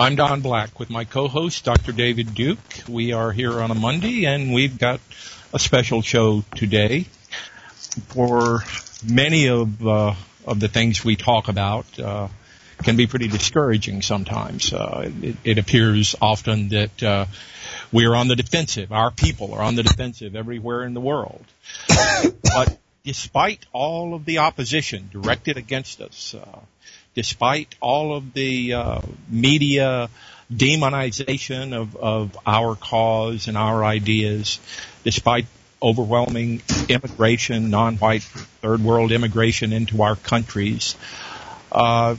I'm Don Black with my co-host, Dr. David Duke. We are here on a Monday and we've got a special show today. For many of, uh, of the things we talk about, uh, can be pretty discouraging sometimes. Uh, it, it, appears often that, uh, we are on the defensive. Our people are on the defensive everywhere in the world. but despite all of the opposition directed against us, uh, despite all of the uh, media demonization of, of our cause and our ideas, despite overwhelming immigration, non-white third world immigration into our countries, uh,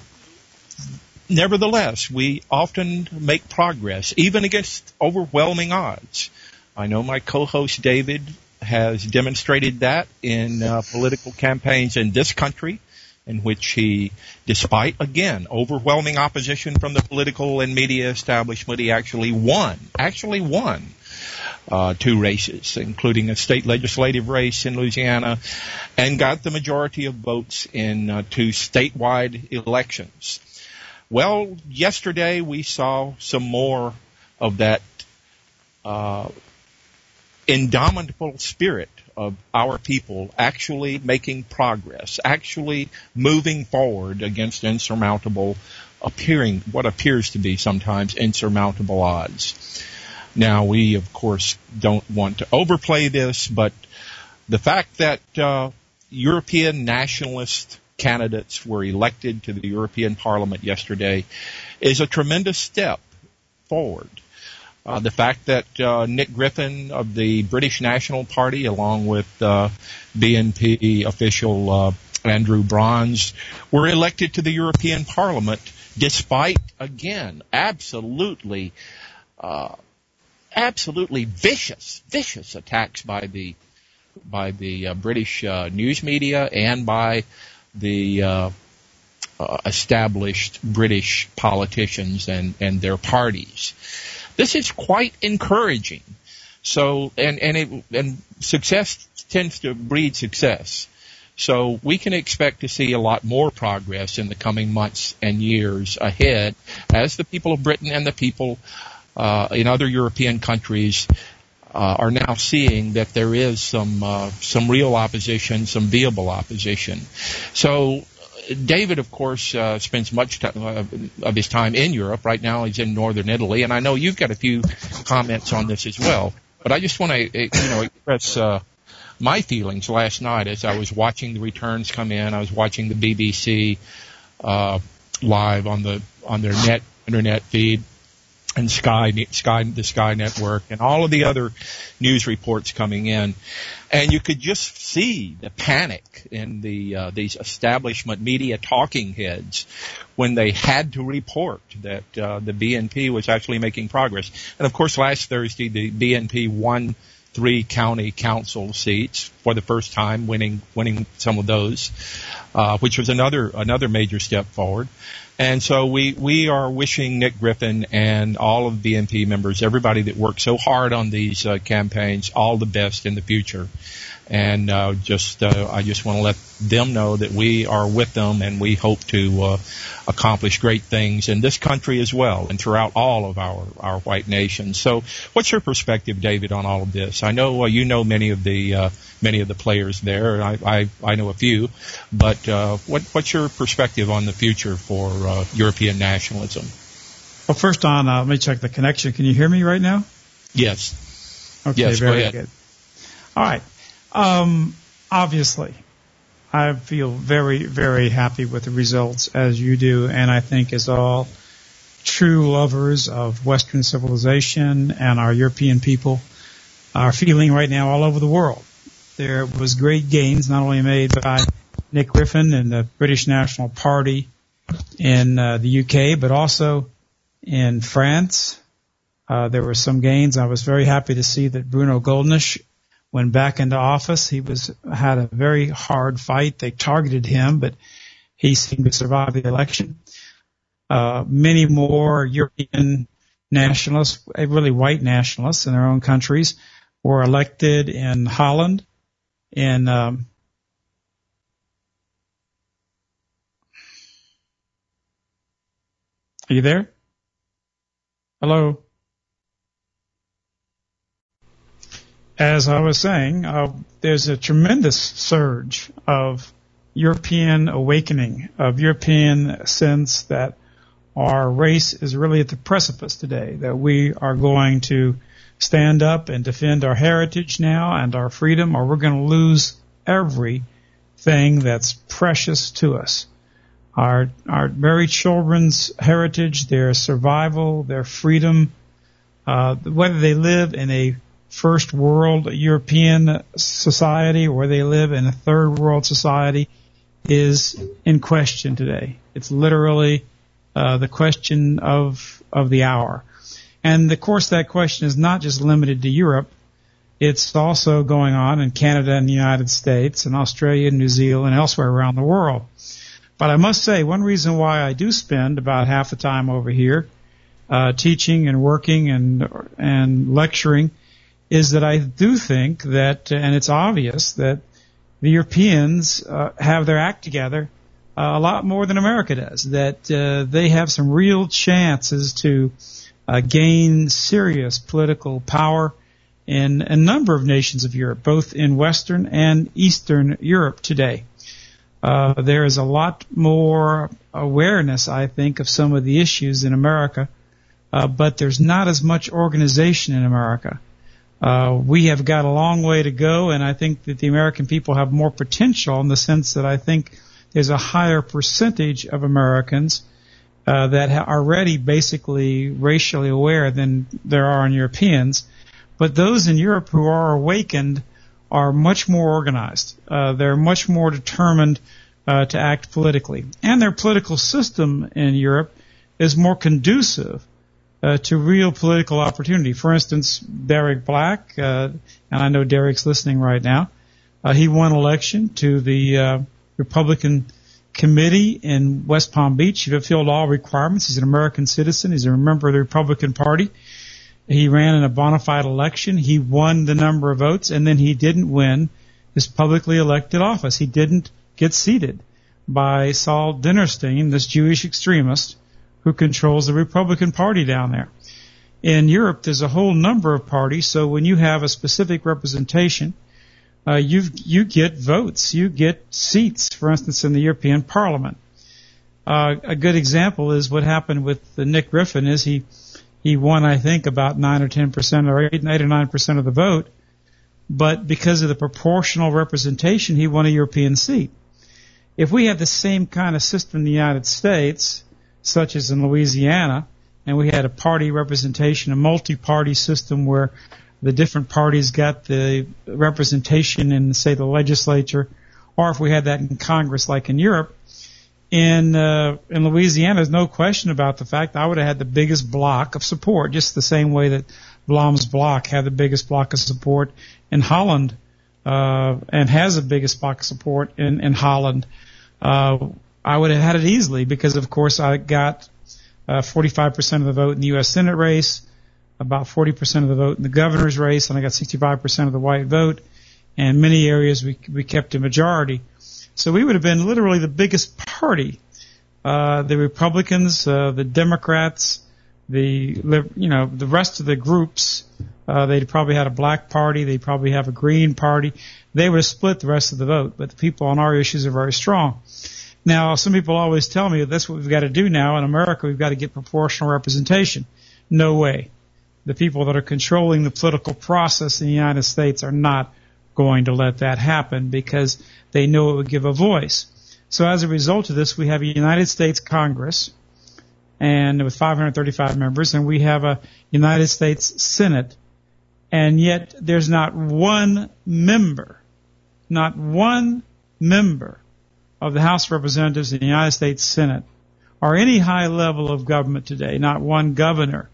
nevertheless, we often make progress, even against overwhelming odds. I know my co-host David has demonstrated that in uh, political campaigns in this country in which he, despite again overwhelming opposition from the political and media establishment, he actually won, actually won uh, two races, including a state legislative race in Louisiana, and got the majority of votes in uh, two statewide elections. Well, yesterday we saw some more of that uh, indomitable spirit of our people actually making progress, actually moving forward against insurmountable, appearing, what appears to be sometimes insurmountable odds. Now we of course don't want to overplay this, but the fact that, uh, European nationalist candidates were elected to the European Parliament yesterday is a tremendous step forward. Uh, the fact that uh, Nick Griffin of the British National Party, along with uh, BNP official uh, Andrew Brons, were elected to the European Parliament, despite again absolutely, uh, absolutely vicious, vicious attacks by the by the uh, British news media and by the established British politicians and and their parties. This is quite encouraging. So, and, and it, and success tends to breed success. So we can expect to see a lot more progress in the coming months and years ahead as the people of Britain and the people uh, in other European countries uh, are now seeing that there is some uh, some real opposition, some viable opposition. So David, of course, uh, spends much time, uh, of his time in Europe. Right now, he's in northern Italy, and I know you've got a few comments on this as well. But I just want to, uh, you know, express uh, my feelings last night as I was watching the returns come in. I was watching the BBC uh, live on the on their net internet feed and Sky, Sky, the Sky Network, and all of the other news reports coming in, and you could just see the panic in the uh, these establishment media talking heads when they had to report that uh, the BNP was actually making progress. And of course, last Thursday, the BNP won three county council seats for the first time, winning winning some of those, uh, which was another another major step forward. And so we, we are wishing Nick Griffin and all of the BNP members, everybody that worked so hard on these uh, campaigns, all the best in the future. And uh, just uh, I just want to let them know that we are with them and we hope to uh, accomplish great things in this country as well and throughout all of our our white nations. So, what's your perspective, David, on all of this? I know uh, you know many of the uh, many of the players there. I I, I know a few, but uh, what what's your perspective on the future for uh, European nationalism? Well, first on, uh, let me check the connection. Can you hear me right now? Yes. Okay. Yes, very good. All right. Um, obviously, I feel very, very happy with the results as you do, and I think as all true lovers of Western civilization and our European people are feeling right now all over the world. There was great gains not only made by Nick Griffin and the British National Party in uh, the UK, but also in France. Uh, there were some gains. I was very happy to see that Bruno Gollnisch went back into office. He was had a very hard fight. They targeted him, but he seemed to survive the election. Uh, many more European nationalists, eh, really white nationalists in their own countries, were elected in Holland, in um, Are you there? Hello. As I was saying, uh, there's a tremendous surge of European awakening, of European sense that our race is really at the precipice today, that we are going to stand up and defend our heritage now and our freedom, or we're going to lose everything that's precious to us. Our, our very children's heritage, their survival, their freedom, uh, whether they live in a first world European society or they live in a third world society is in question today. It's literally uh, the question of of the hour. And of course, that question is not just limited to Europe. It's also going on in Canada and the United States and Australia and New Zealand and elsewhere around the world. But I must say, one reason why I do spend about half the time over here, uh, teaching and working and and lecturing, is that I do think that, and it's obvious that the Europeans uh, have their act together uh, a lot more than America does. That uh, they have some real chances to uh, gain serious political power in a number of nations of Europe, both in Western and Eastern Europe today. Uh, there is a lot more awareness, I think, of some of the issues in America, uh, but there's not as much organization in America. Uh, we have got a long way to go, and I think that the American people have more potential in the sense that I think there's a higher percentage of Americans uh, that are already basically racially aware than there are in Europeans. But those in Europe who are awakened are much more organized. Uh, they're much more determined uh, to act politically. And their political system in Europe is more conducive uh, to real political opportunity. For instance, Derek Black, uh, and I know Derek's listening right now, uh, he won election to the uh, Republican committee in West Palm Beach. He fulfilled all requirements. He's an American citizen. He's a member of the Republican Party. He ran in a bona fide election. He won the number of votes, and then he didn't win his publicly elected office. He didn't get seated by Saul Dinerstein, this Jewish extremist who controls the Republican Party down there. In Europe, there's a whole number of parties, so when you have a specific representation, uh, you you get votes, you get seats. For instance, in the European Parliament, uh, a good example is what happened with Nick Griffin. Is he he won, I think, about nine or ten percent or eight, eight or nine percent of the vote, but because of the proportional representation, he won a European seat. If we had the same kind of system in the United States, such as in Louisiana, and we had a party representation, a multi-party system where the different parties got the representation in, say, the legislature, or if we had that in Congress, like in Europe. In uh, in Louisiana, there's no question about the fact I would have had the biggest block of support, just the same way that Vlaams Blok had the biggest block of support in Holland, uh, and has the biggest block of support in in Holland. Uh, I would have had it easily because, of course, I got uh, 45% of the vote in the U.S. Senate race about 40% of the vote in the governor's race, and I got 65% of the white vote. And many areas we we kept a majority, so we would have been literally the biggest party. Uh, the Republicans, uh, the Democrats, the you know the rest of the groups, uh, they'd probably had a black party, they'd probably have a green party. They would have split the rest of the vote, but the people on our issues are very strong. Now, some people always tell me that's what we've got to do now in America. We've got to get proportional representation. No way the people that are controlling the political process in the United States are not going to let that happen because they know it would give a voice. So as a result of this, we have a United States Congress and with 535 members and we have a United States Senate and yet there's not one member, not one member of the House of Representatives in the United States Senate or any high level of government today, not one governor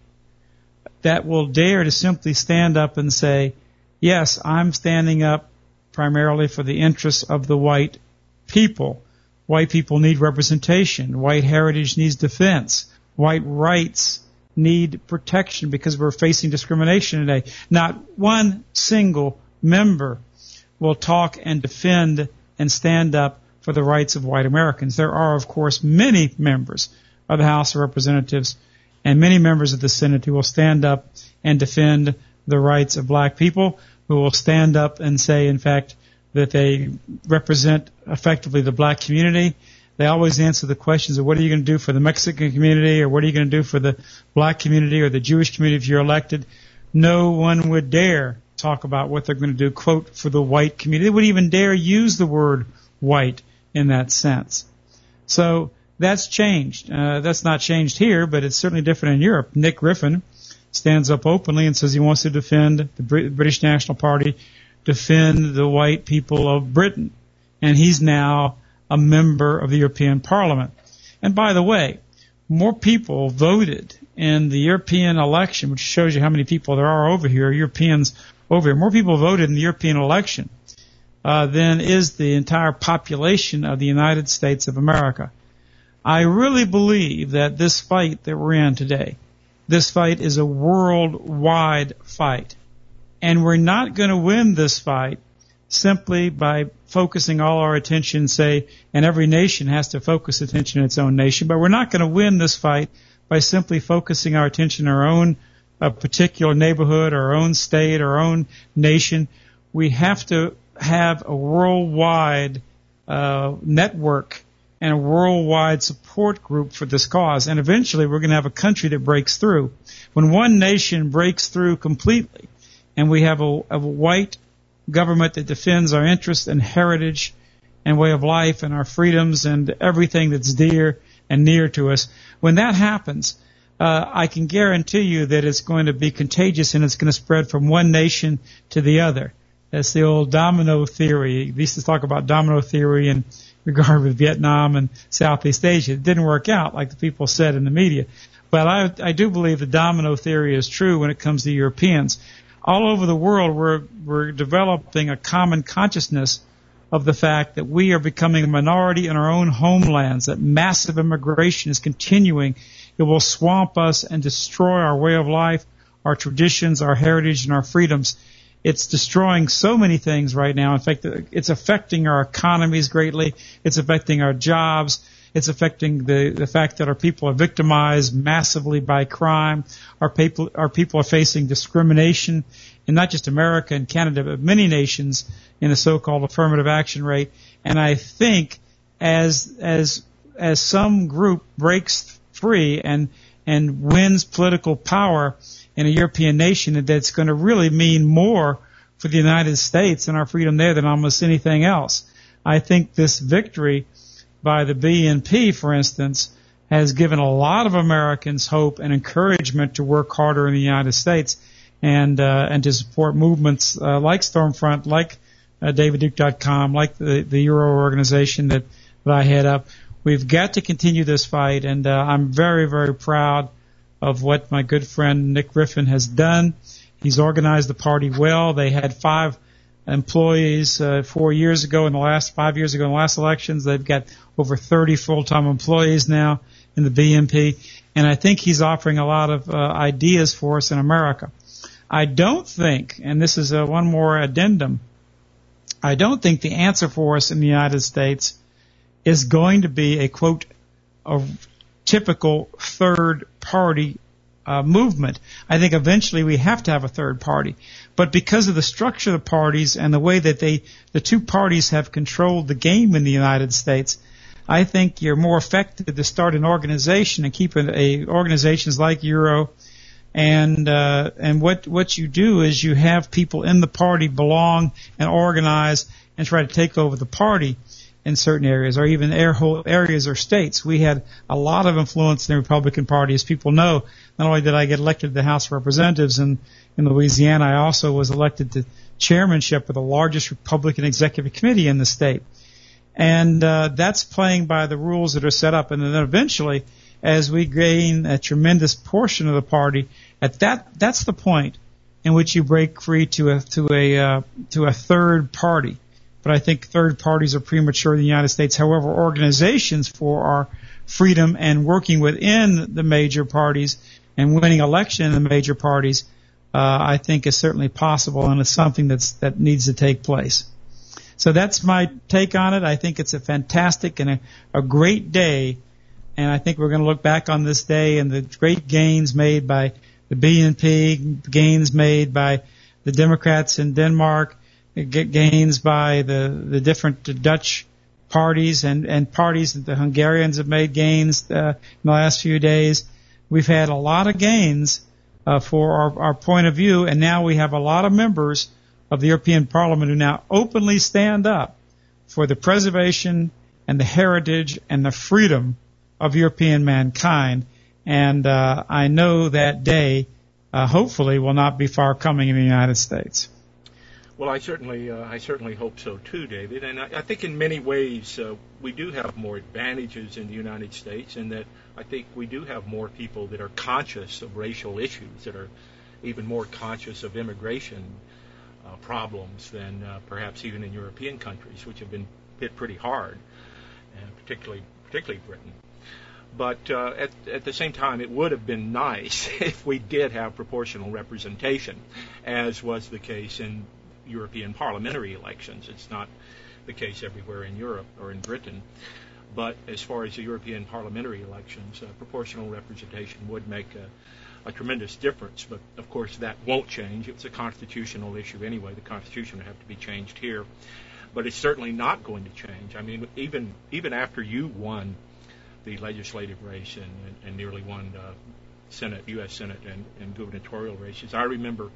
that will dare to simply stand up and say, yes, I'm standing up primarily for the interests of the white people. White people need representation. White heritage needs defense. White rights need protection because we're facing discrimination today. Not one single member will talk and defend and stand up for the rights of white Americans. There are, of course, many members of the House of Representatives and many members of the Senate who will stand up and defend the rights of black people, who will stand up and say, in fact, that they represent effectively the black community. They always answer the questions of what are you going to do for the Mexican community or what are you going to do for the black community or the Jewish community if you're elected. No one would dare talk about what they're going to do, quote, for the white community. They would even dare use the word white in that sense. So that's changed. Uh, that's not changed here, but it's certainly different in Europe. Nick Griffin stands up openly and says he wants to defend the British National Party, defend the white people of Britain. And he's now a member of the European Parliament. And by the way, more people voted in the European election, which shows you how many people there are over here, Europeans over here. More people voted in the European election uh, than is the entire population of the United States of America. I really believe that this fight that we're in today, this fight is a worldwide fight. And we're not going to win this fight simply by focusing all our attention, say, and every nation has to focus attention in its own nation, but we're not going to win this fight by simply focusing our attention in our own a particular neighborhood, our own state, our own nation. We have to have a worldwide uh, network and a worldwide support group for this cause. And eventually we're going to have a country that breaks through. When one nation breaks through completely and we have a, a white government that defends our interests and heritage and way of life and our freedoms and everything that's dear and near to us, when that happens, uh, I can guarantee you that it's going to be contagious and it's going to spread from one nation to the other. That's the old domino theory. We used to talk about domino theory in regard with Vietnam and Southeast Asia. It didn't work out like the people said in the media. But I, I do believe the domino theory is true when it comes to Europeans. All over the world, we're, we're developing a common consciousness of the fact that we are becoming a minority in our own homelands, that massive immigration is continuing it will swamp us and destroy our way of life, our traditions, our heritage, and our freedoms. It's destroying so many things right now. In fact, it's affecting our economies greatly. It's affecting our jobs. It's affecting the, the fact that our people are victimized massively by crime. Our people, our people are facing discrimination in not just America and Canada, but many nations in the so-called affirmative action rate. And I think as, as, as some group breaks free and and wins political power in a European nation, that's going to really mean more for the United States and our freedom there than almost anything else. I think this victory by the BNP, for instance, has given a lot of Americans hope and encouragement to work harder in the United States and uh, and to support movements uh, like Stormfront, like uh, DavidDuke.com, like the, the Euro organization that, that I head up. We've got to continue this fight, and uh, I'm very, very proud of what my good friend Nick Griffin has done. He's organized the party well. They had five employees uh, four years ago in the last five years ago in the last elections. They've got over 30 full-time employees now in the BNP, and I think he's offering a lot of uh, ideas for us in America. I don't think, and this is a, one more addendum, I don't think the answer for us in the United States is going to be a quote a typical third party uh, movement. I think eventually we have to have a third party, but because of the structure of the parties and the way that they the two parties have controlled the game in the United States, I think you're more effective to start an organization and keep a, a organizations like Euro. And uh, and what what you do is you have people in the party belong and organize and try to take over the party in certain areas or even areas or states. We had a lot of influence in the Republican Party. As people know, not only did I get elected to the House of Representatives in, in Louisiana, I also was elected to chairmanship of the largest Republican executive committee in the state. And uh, that's playing by the rules that are set up. And then eventually, as we gain a tremendous portion of the party, at that that's the point in which you break free to a to a uh, to a third party but I think third parties are premature in the United States. However, organizations for our freedom and working within the major parties and winning election in the major parties, uh, I think is certainly possible and it's something that's that needs to take place. So that's my take on it. I think it's a fantastic and a, a great day and I think we're going to look back on this day and the great gains made by the BNP, gains made by the Democrats in Denmark, gains by the the different Dutch parties and and parties that the Hungarians have made gains uh, in the last few days. We've had a lot of gains uh, for our, our point of view, and now we have a lot of members of the European Parliament who now openly stand up for the preservation and the heritage and the freedom of European mankind. And uh, I know that day, uh, hopefully, will not be far coming in the United States. Well, I certainly, uh, I certainly hope so too, David. And I, I think in many ways uh, we do have more advantages in the United States, in that I think we do have more people that are conscious of racial issues, that are even more conscious of immigration uh, problems than uh, perhaps even in European countries, which have been hit pretty hard, particularly, particularly Britain. But uh, at, at the same time, it would have been nice if we did have proportional representation, as was the case in European parliamentary elections. It's not the case everywhere in Europe or in Britain. But as far as the European parliamentary elections, uh, proportional representation would make a, a, tremendous difference. But of course, that won't change. It's a constitutional issue anyway. The Constitution would have to be changed here. But it's certainly not going to change. I mean, even even after you won the legislative race and, and, and nearly won uh, Senate, U.S. Senate, and, and gubernatorial races, I remember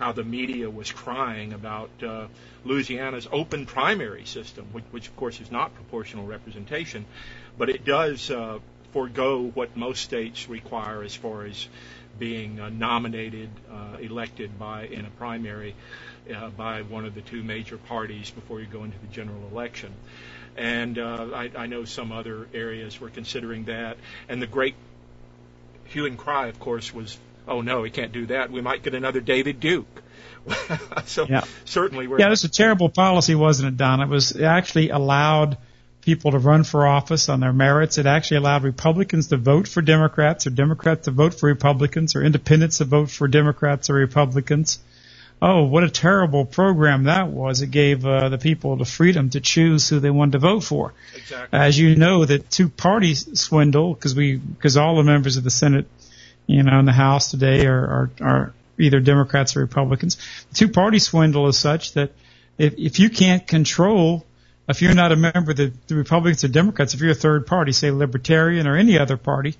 how the media was crying about uh, Louisiana's open primary system, which, which, of course is not proportional representation, but it does uh, forego what most states require as far as being uh, nominated, uh, elected by in a primary uh, by one of the two major parties before you go into the general election. And uh, I, I know some other areas were considering that, and the great hue and cry, of course, was oh no, we can't do that. We might get another David Duke. so yeah. certainly we're yeah, it was a terrible policy, wasn't it, Don? It was it actually allowed people to run for office on their merits. It actually allowed Republicans to vote for Democrats, or Democrats to vote for Republicans, or Independents to vote for Democrats or Republicans. Oh, what a terrible program that was! It gave uh, the people the freedom to choose who they wanted to vote for. Exactly. As you know, the two-party swindle, because we, because all the members of the Senate you know, in the House today are, are, are either Democrats or Republicans. The two party swindle is such that if, if you can't control, if you're not a member of the, the Republicans or Democrats, if you're a third party, say Libertarian or any other party,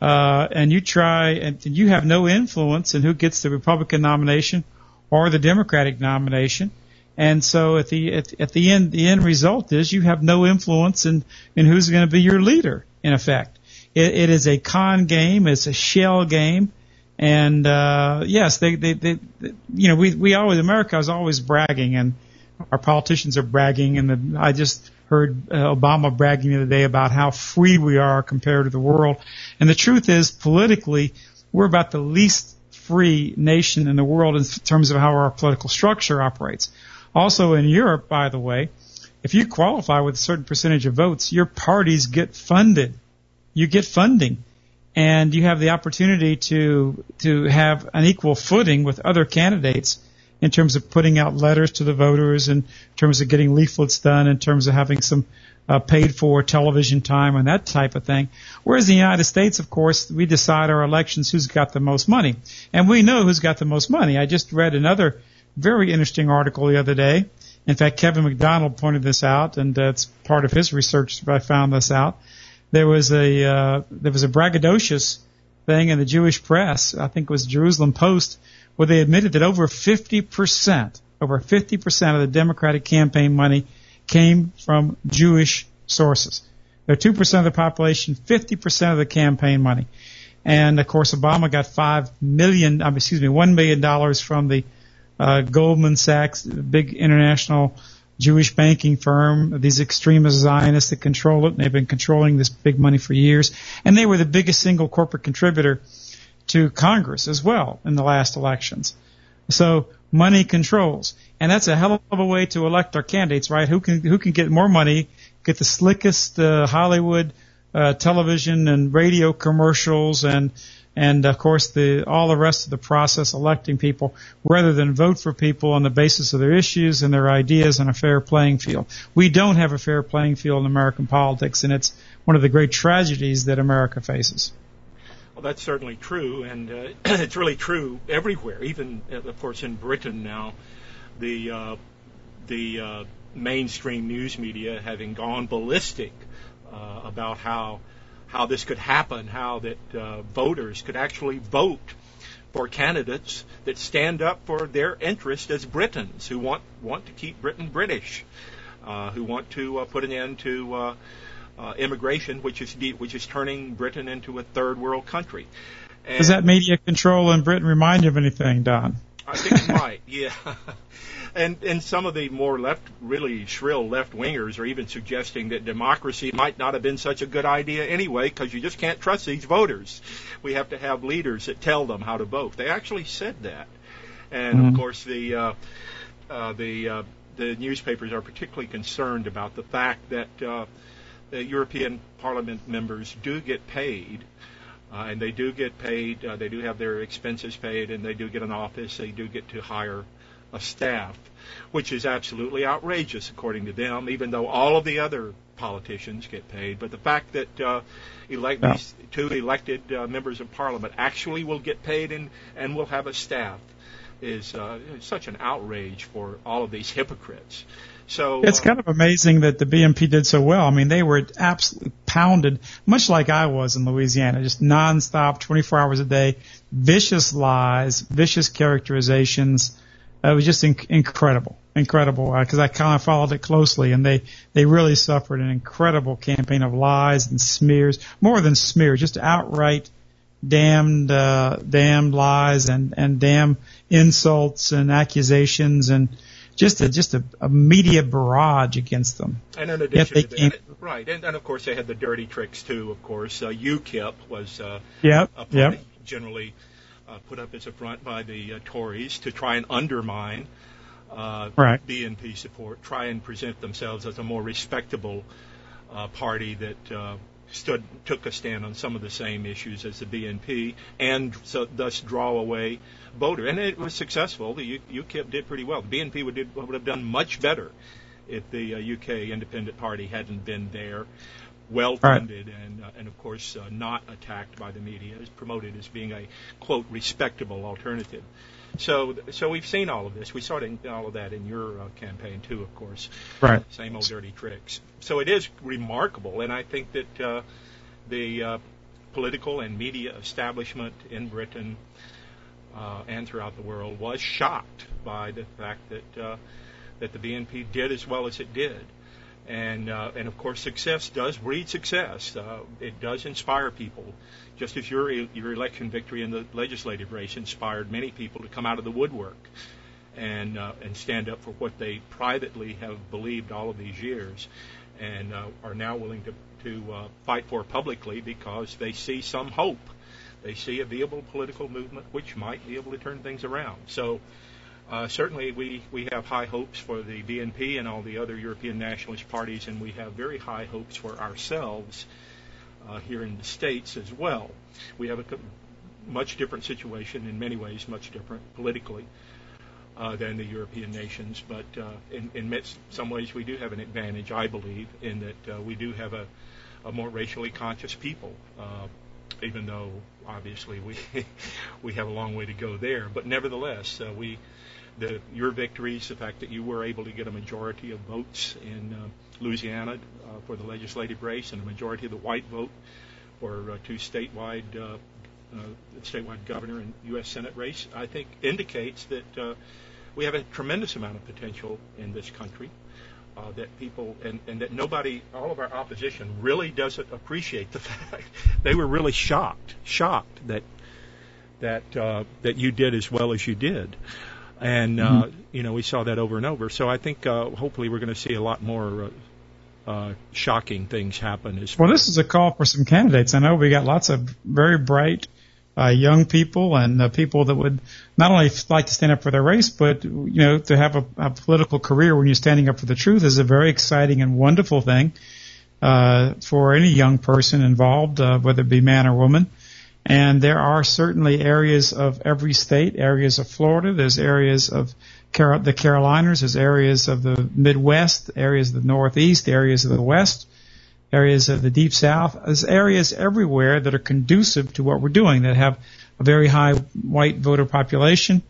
uh, and you try and you have no influence in who gets the Republican nomination or the Democratic nomination, and so at the at, at the end the end result is you have no influence in in who's going to be your leader in effect. It, it is a con game. It's a shell game. And uh, yes, they, they, they, they, you know, we we always America is always bragging, and our politicians are bragging. And the, I just heard uh, Obama bragging the other day about how free we are compared to the world. And the truth is, politically, we're about the least free nation in the world in terms of how our political structure operates. Also in Europe, by the way, if you qualify with a certain percentage of votes, your parties get funded you get funding and you have the opportunity to to have an equal footing with other candidates in terms of putting out letters to the voters, in terms of getting leaflets done, in terms of having some uh, paid for television time and that type of thing. Whereas in the United States, of course, we decide our elections who's got the most money, and we know who's got the most money. I just read another very interesting article the other day. In fact, Kevin MacDonald pointed this out, and uh, part of his research I found this out there was a uh, there was a braggadocious thing in the Jewish press. I think it was Jerusalem Post, where they admitted that over 50 percent, over 50 percent of the Democratic campaign money came from Jewish sources. They're two percent of the population, 50 percent of the campaign money, and of course Obama got five million, um, excuse me, one million dollars from the uh, Goldman Sachs, big international Jewish banking firm, these extremist Zionists that control it, and they've been controlling this big money for years. And they were the biggest single corporate contributor to Congress as well in the last elections. So money controls. And that's a hell of a way to elect our candidates, right? Who can, who can get more money, get the slickest, uh, Hollywood, uh, television and radio commercials and, and of course the all the rest of the process electing people rather than vote for people on the basis of their issues and their ideas on a fair playing field. We don't have a fair playing field in American politics and it's one of the great tragedies that America faces. Well, that's certainly true, and uh, it's really true everywhere. Even, uh, of course, in Britain now, the uh, the uh, mainstream news media having gone ballistic uh, about how how this could happen, how that uh, voters could actually vote for candidates that stand up for their interest as Britons who want want to keep Britain British, uh, who want to uh, put an end to uh, uh, immigration, which is de- which is turning Britain into a third world country. And Does that media control in Britain remind you of anything, Don? I think it might, yeah. and and some of the more left, really shrill left wingers are even suggesting that democracy might not have been such a good idea anyway, because you just can't trust these voters. We have to have leaders that tell them how to vote. They actually said that, and mm-hmm. of course the uh, uh, the uh, the newspapers are particularly concerned about the fact that uh, the European Parliament members do get paid. Uh, and they do get paid. Uh, they do have their expenses paid, and they do get an office. They do get to hire a staff, which is absolutely outrageous according to them, even though all of the other politicians get paid. But the fact that uh, elect these two elected uh, members of parliament actually will get paid and, and will have a staff is uh, such an outrage for all of these hypocrites. So it's uh, kind of amazing that the BNP did so well. I mean, they were absolutely pounded, much like I was in Louisiana, just nonstop, 24 hours a day, vicious lies, vicious characterizations, it was just inc- incredible, incredible because uh, I kind of followed it closely, and they they really suffered an incredible campaign of lies and smears, more than smears, just outright damned uh, damned lies and and damn insults and accusations and just a just a, a media barrage against them. And in addition to that, right, and, and of course they had the dirty tricks too. Of course, uh, UKIP was uh, yep, yep. generally put up as a front by the uh, Tories to try and undermine uh, right. BNP support, try and present themselves as a more respectable uh, party that uh, stood took a stand on some of the same issues as the BNP, and so thus draw away voter. And it was successful. The U- UKIP did pretty well. The BNP would, did, would have done much better if the uh, UK Independent Party hadn't been there well funded right. and uh, and of course uh, not attacked by the media is promoted as being a quote respectable alternative. So so we've seen all of this. We saw all of that in your uh, campaign too, of course. Right. Same old dirty tricks. So it is remarkable, and I think that uh, the uh, political and media establishment in Britain uh, and throughout the world was shocked by the fact that uh, that the BNP did as well as it did and uh, and of course success does breed success. Uh, it does inspire people, just as your your election victory in the legislative race inspired many people to come out of the woodwork and uh, and stand up for what they privately have believed all of these years, and uh, are now willing to to uh, fight for publicly because they see some hope. They see a viable political movement which might be able to turn things around. So uh, certainly, we, we have high hopes for the BNP and all the other European nationalist parties, and we have very high hopes for ourselves uh, here in the States as well. We have a much different situation, in many ways, much different politically uh, than the European nations, but uh, in, in some ways we do have an advantage, I believe, in that uh, we do have a, a more racially conscious people uh, even though obviously we we have a long way to go there. But nevertheless, uh, we the your victories, the fact that you were able to get a majority of votes in uh, Louisiana uh, for the legislative race and a majority of the white vote for uh, two statewide uh, uh, statewide governor and U.S. Senate race, I think indicates that uh, we have a tremendous amount of potential in this country. Uh, that people and, and that nobody, all of our opposition really doesn't appreciate the fact they were really shocked, shocked that that uh, that you did as well as you did and uh, mm-hmm. you know we saw that over and over. So I think uh, hopefully we're going to see a lot more uh, uh, shocking things happen. As well, this is a call for some candidates. I know we got lots of very bright uh, young people and uh, people that would not only like to stand up for their race, but you know to have a, a political career when you're standing up for the truth is a very exciting and wonderful thing uh, for any young person involved, uh, whether it be man or woman. And there are certainly areas of every state, areas of Florida, there's areas of Car- the Carolinas, there's areas of the Midwest, areas of the Northeast, areas of the West, areas of the Deep South. There's areas everywhere that are conducive to what we're doing that have a very high white voter population.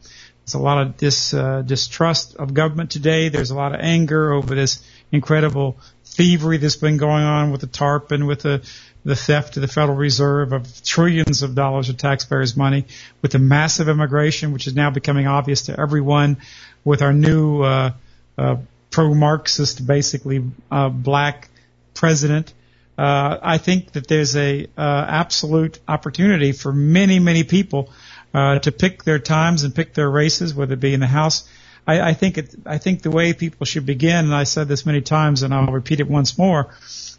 There's a lot of dis, uh, distrust of government today. There's a lot of anger over this incredible thievery that's been going on with the TARP and with the the theft to the Federal Reserve of trillions of dollars of taxpayers' money, with the massive immigration, which is now becoming obvious to everyone, with our new uh, uh, pro-Marxist, basically uh, black president. Uh, I think that there's a uh, absolute opportunity for many, many people uh, to pick their times and pick their races, whether it be in the House. I, I think it, I think the way people should begin, and I said this many times, and I'll repeat it once more.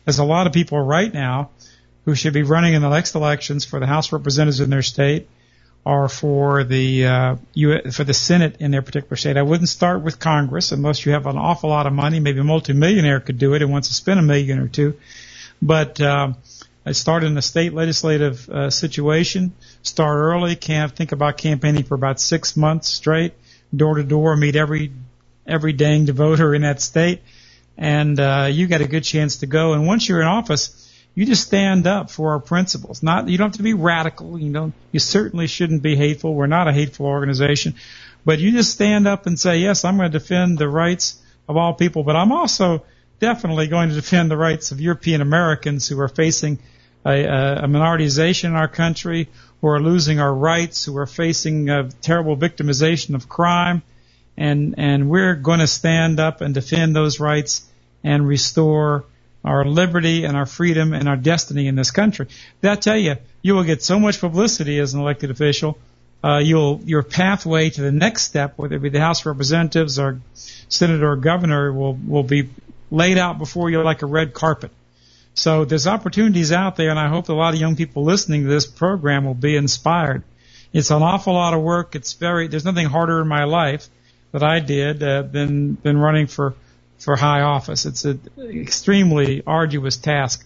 There's a lot of people right now who should be running in the next elections for the House Representatives in their state or for the uh, for the Senate in their particular state. I wouldn't start with Congress unless you have an awful lot of money. Maybe a multimillionaire could do it and wants to spend a million or two. But uh, I start in a state legislative uh, situation. Start early. Can't think about campaigning for about six months straight, door to door. Meet every every danged voter in that state, and uh, you got a good chance to go. And once you're in office you just stand up for our principles. Not you don't have to be radical. You know, you certainly shouldn't be hateful. We're not a hateful organization, but you just stand up and say, yes, I'm going to defend the rights of all people, but I'm also definitely going to defend the rights of European Americans who are facing a, a minoritization in our country, who are losing our rights, who are facing a terrible victimization of crime, and and we're going to stand up and defend those rights and restore our liberty and our freedom and our destiny in this country. I tell you, you will get so much publicity as an elected official. Uh, you'll your pathway to the next step, whether it be the House of Representatives or Senator or Governor, will will be laid out before you like a red carpet. So there's opportunities out there, and I hope a lot of young people listening to this program will be inspired. It's an awful lot of work. It's very there's nothing harder in my life that I did uh, than than running for for high office. It's an extremely arduous task,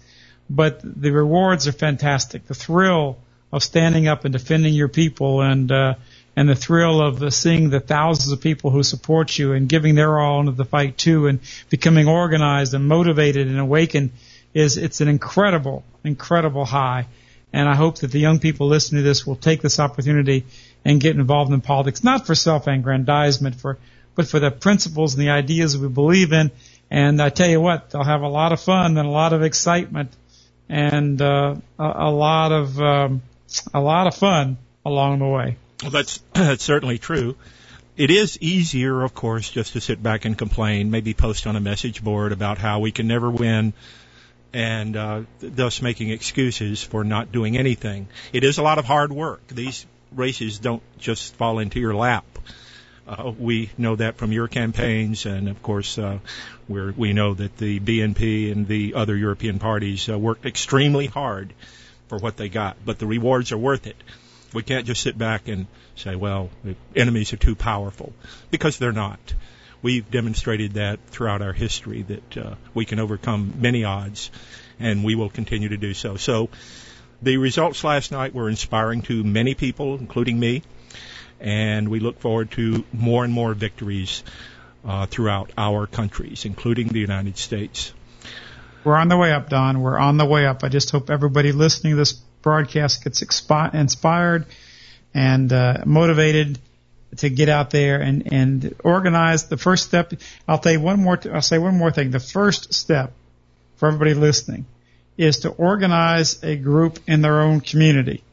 but the rewards are fantastic. The thrill of standing up and defending your people and uh, and the thrill of seeing the thousands of people who support you and giving their all into the fight too and becoming organized and motivated and awakened is it's an incredible, incredible high. And I hope that the young people listening to this will take this opportunity and get involved in politics, not for self-aggrandizement, for but for the principles and the ideas we believe in. And I tell you what, they'll have a lot of fun and a lot of excitement and uh, a, a lot of um, a lot of fun along the way. Well, that's that's certainly true. It is easier, of course, just to sit back and complain, maybe post on a message board about how we can never win, and uh, thus making excuses for not doing anything. It is a lot of hard work. These races don't just fall into your lap. Uh, we know that from your campaigns, and of course, uh, we know that the BNP and the other European parties uh, worked extremely hard for what they got, but the rewards are worth it. We can't just sit back and say, well, the enemies are too powerful, because they're not. We've demonstrated that throughout our history that uh, we can overcome many odds, and we will continue to do so. So, the results last night were inspiring to many people, including me and we look forward to more and more victories uh, throughout our countries, including the United States. We're on the way up, Don. We're on the way up. I just hope everybody listening to this broadcast gets expi- inspired and uh, motivated to get out there and, and organize. The first step, I'll tell you one more, I'll say one more thing. The first step for everybody listening is to organize a group in their own community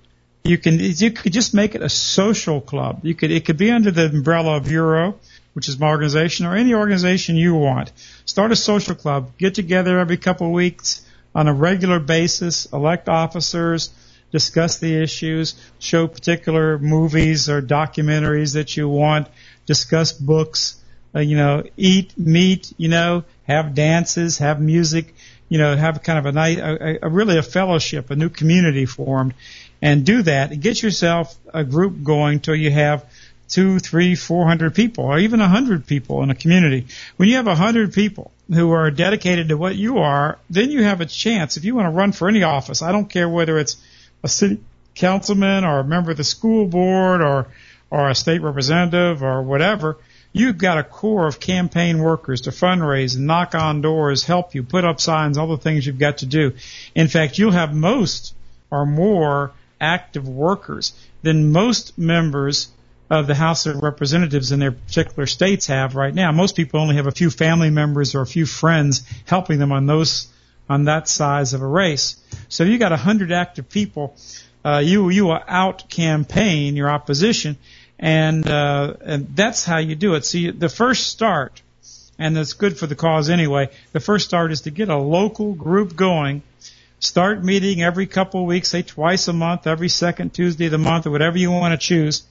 you can you could just make it a social club. You could it could be under the umbrella of Euro, which is my organization, or any organization you want. Start a social club. Get together every couple of weeks on a regular basis. Elect officers. Discuss the issues. Show particular movies or documentaries that you want. Discuss books. Uh, you know, eat, meet. You know, have dances, have music. You know, have kind of a night, a, a really a fellowship, a new community formed and do that get yourself a group going till you have two, three, four hundred people, or even a hundred people in a community. When you have a hundred people who are dedicated to what you are, then you have a chance. If you want to run for any office, I don't care whether it's a city councilman or a member of the school board or or a state representative or whatever, you've got a core of campaign workers to fundraise and knock on doors, help you, put up signs, all the things you've got to do. In fact, you'll have most or more active workers than most members of the House of Representatives in their particular states have right now. Most people only have a few family members or a few friends helping them on those on that size of a race. So you got a hundred active people. Uh, you you will out campaign your opposition, and uh, and that's how you do it. See, the first start, and that's good for the cause anyway. The first start is to get a local group going. Start meeting every couple of weeks, say twice a month, every second Tuesday of the month, or whatever you want to choose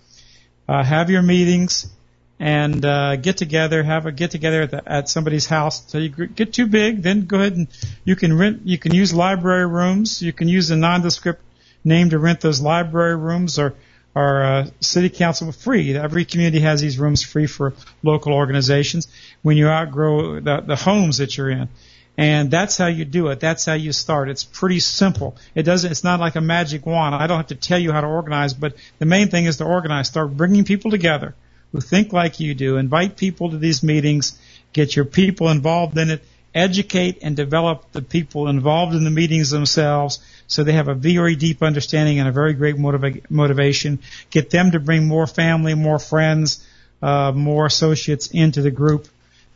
uh, have your meetings and uh, get together, have a get together at, at somebody's house. So you get too big, then go ahead and you can rent. You can use library rooms. You can use a nondescript name to rent those library rooms, or or uh, city council free. Every community has these rooms free for local organizations. When you outgrow the, the homes that you're in, and that's how you do it. That's how you start. It's pretty simple. It doesn't, it's not like a magic wand. I don't have to tell you how to organize, but the main thing is to organize. Start bringing people together who think like you do. Invite people to these meetings. Get your people involved in it. Educate and develop the people involved in the meetings themselves so they have a very deep understanding and a very great motiva- motivation. Get them to bring more family, more friends, uh, more associates into the group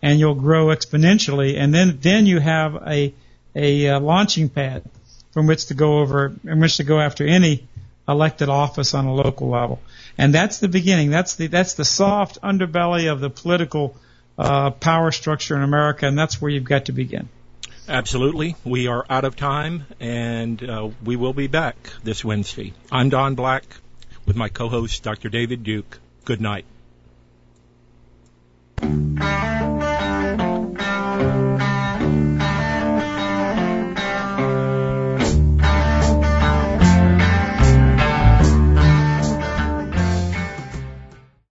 and you'll grow exponentially. And then then you have a a uh, launching pad from which to go over, in which to go after any elected office on a local level. And that's the beginning. That's the that's the soft underbelly of the political uh, power structure in America, and that's where you've got to begin. Absolutely. We are out of time, and uh, we will be back this Wednesday. I'm Don Black with my co host, Dr. David Duke. Good night.